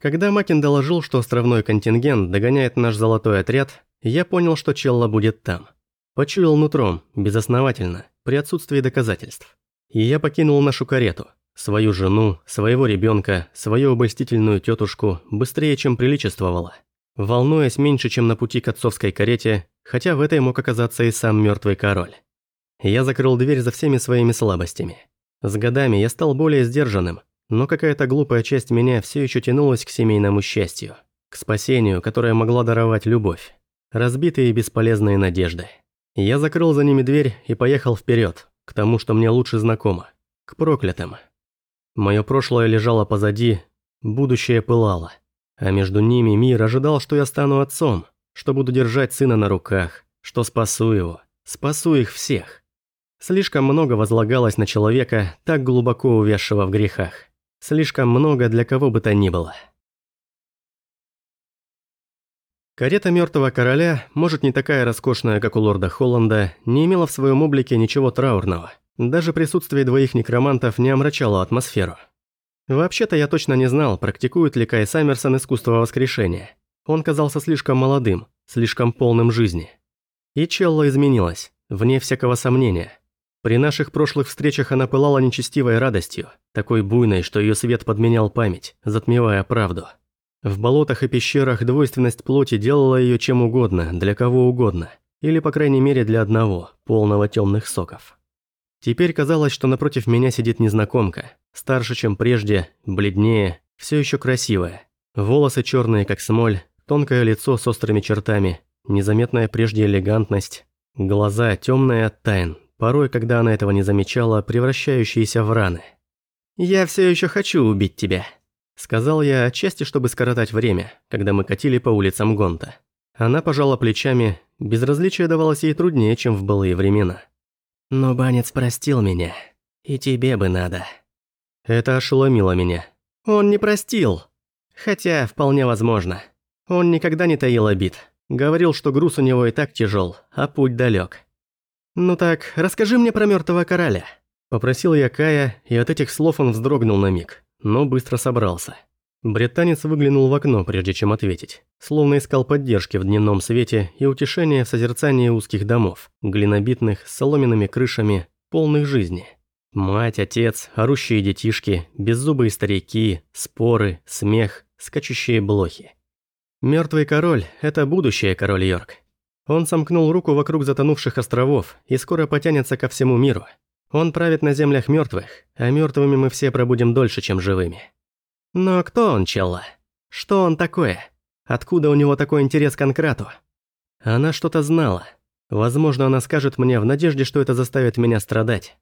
Когда Макин доложил, что островной контингент догоняет наш золотой отряд, я понял, что Челла будет там. Почуял нутром, безосновательно, при отсутствии доказательств. И я покинул нашу карету, свою жену, своего ребенка, свою обольстительную тетушку быстрее, чем приличествовало. Волнуясь меньше, чем на пути к отцовской карете, хотя в этой мог оказаться и сам мертвый король. Я закрыл дверь за всеми своими слабостями. С годами я стал более сдержанным, но какая-то глупая часть меня все еще тянулась к семейному счастью, к спасению, которое могла даровать любовь. Разбитые и бесполезные надежды. Я закрыл за ними дверь и поехал вперед, к тому, что мне лучше знакомо, к проклятым. Мое прошлое лежало позади, будущее пылало. А между ними мир ожидал, что я стану отцом, что буду держать сына на руках, что спасу его, спасу их всех. Слишком много возлагалось на человека, так глубоко увязшего в грехах. Слишком много для кого бы то ни было. Карета мертвого короля, может не такая роскошная, как у лорда Холланда, не имела в своем облике ничего траурного. Даже присутствие двоих некромантов не омрачало атмосферу. Вообще-то я точно не знал, практикует ли Кай Саммерсон искусство воскрешения. Он казался слишком молодым, слишком полным жизни. И Челла изменилась, вне всякого сомнения. При наших прошлых встречах она пылала нечестивой радостью, такой буйной, что ее свет подменял память, затмевая правду. В болотах и пещерах двойственность плоти делала ее чем угодно, для кого угодно, или по крайней мере для одного, полного темных соков. Теперь казалось, что напротив меня сидит незнакомка, старше, чем прежде, бледнее, все еще красивая. Волосы черные, как смоль, тонкое лицо с острыми чертами, незаметная прежде элегантность, глаза темные от тайн, порой, когда она этого не замечала, превращающиеся в раны. «Я все еще хочу убить тебя», — сказал я отчасти, чтобы скоротать время, когда мы катили по улицам Гонта. Она пожала плечами, безразличие давалось ей труднее, чем в былые времена. «Но Банец простил меня, и тебе бы надо». Это ошеломило меня. Он не простил. Хотя, вполне возможно. Он никогда не таил обид. Говорил, что груз у него и так тяжел, а путь далек. «Ну так, расскажи мне про мертвого короля». Попросил я Кая, и от этих слов он вздрогнул на миг, но быстро собрался. Британец выглянул в окно, прежде чем ответить, словно искал поддержки в дневном свете и утешения в созерцании узких домов, глинобитных, с соломенными крышами, полных жизни. Мать, отец, орущие детишки, беззубые старики, споры, смех, скачущие блохи. Мертвый король – это будущее король Йорк. Он сомкнул руку вокруг затонувших островов и скоро потянется ко всему миру. Он правит на землях мертвых, а мертвыми мы все пробудем дольше, чем живыми. Но кто он, Челла? Что он такое? Откуда у него такой интерес к Анкрату? Она что-то знала. Возможно, она скажет мне в надежде, что это заставит меня страдать.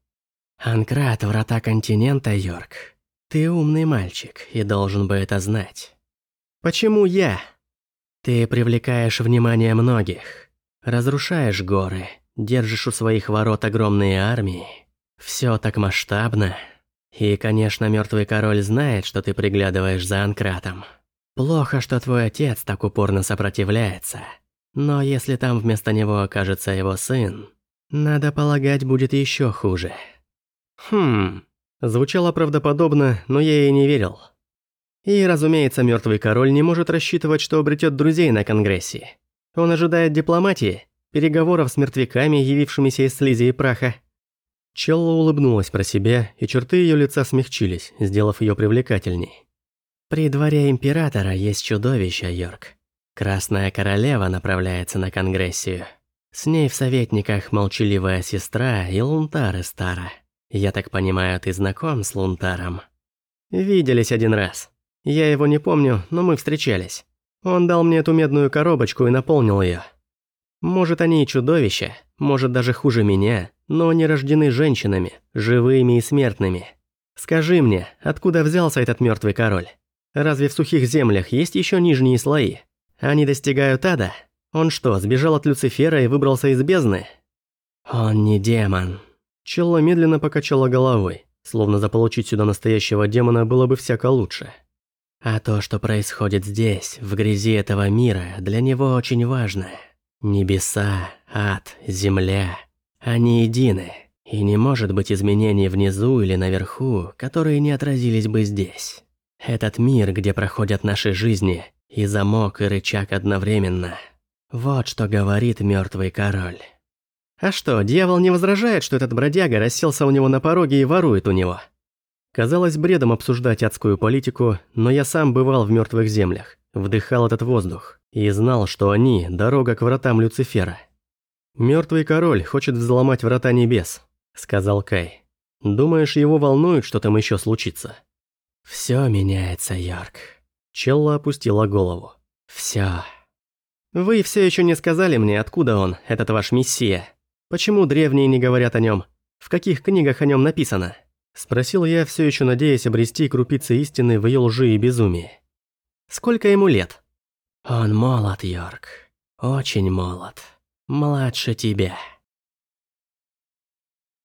«Анкрат – врата континента, Йорк. Ты умный мальчик и должен бы это знать». «Почему я?» «Ты привлекаешь внимание многих. Разрушаешь горы, держишь у своих ворот огромные армии. Все так масштабно. И, конечно, мертвый король знает, что ты приглядываешь за Анкратом. Плохо, что твой отец так упорно сопротивляется. Но если там вместо него окажется его сын, надо полагать, будет еще хуже. Хм, звучало правдоподобно, но я ей не верил. И, разумеется, мертвый король не может рассчитывать, что обретет друзей на Конгрессе. Он ожидает дипломатии, переговоров с мертвяками, явившимися из слизи и праха. Челла улыбнулась про себя, и черты ее лица смягчились, сделав ее привлекательней. «При дворе императора есть чудовище, Йорк. Красная королева направляется на Конгрессию. С ней в советниках молчаливая сестра и Лунтар из Тара. Я так понимаю, ты знаком с Лунтаром?» «Виделись один раз. Я его не помню, но мы встречались. Он дал мне эту медную коробочку и наполнил ее. Может, они и чудовища, может, даже хуже меня, но они рождены женщинами, живыми и смертными. Скажи мне, откуда взялся этот мертвый король? Разве в сухих землях есть еще нижние слои? Они достигают ада? Он что, сбежал от Люцифера и выбрался из бездны? Он не демон. Челла медленно покачала головой, словно заполучить сюда настоящего демона было бы всяко лучше. А то, что происходит здесь, в грязи этого мира, для него очень важно. Небеса, ад, земля, они едины, и не может быть изменений внизу или наверху, которые не отразились бы здесь. Этот мир, где проходят наши жизни, и замок, и рычаг одновременно. Вот что говорит мертвый король. А что, дьявол не возражает, что этот бродяга расселся у него на пороге и ворует у него? Казалось бредом обсуждать адскую политику, но я сам бывал в мертвых землях, вдыхал этот воздух и знал, что они – дорога к вратам Люцифера. Мертвый король хочет взломать врата небес», – сказал Кай. «Думаешь, его волнует, что там еще случится?» «Все меняется, Йорк». Челла опустила голову. «Все». «Вы все еще не сказали мне, откуда он, этот ваш мессия. Почему древние не говорят о нем? В каких книгах о нем написано?» Спросил я, все еще надеясь обрести крупицы истины в ее лжи и безумии. «Сколько ему лет?» «Он молод, Йорк. Очень молод. Младше тебя».